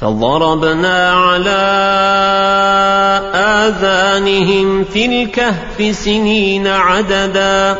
فضربنا على آذانهم في الكهف سنين عددا.